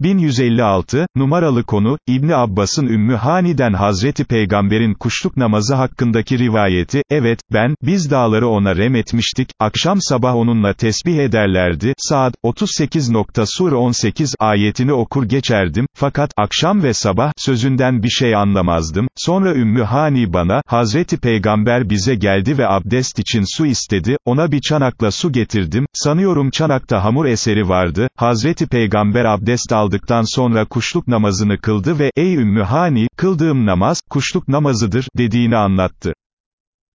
1156, numaralı konu, İbni Abbas'ın Ümmü Hani'den Hazreti Peygamber'in kuşluk namazı hakkındaki rivayeti, evet, ben, biz dağları ona rem etmiştik, akşam sabah onunla tesbih ederlerdi, saat, 38. Sur 18 ayetini okur geçerdim, fakat, akşam ve sabah, sözünden bir şey anlamazdım, sonra Ümmü Hani bana, Hazreti Peygamber bize geldi ve abdest için su istedi, ona bir çanakla su getirdim, sanıyorum çanakta hamur eseri vardı, Hazreti Peygamber abdest aldıktan sonra kuşluk namazını kıldı ve, ey Ümmü Hani, kıldığım namaz, kuşluk namazıdır, dediğini anlattı.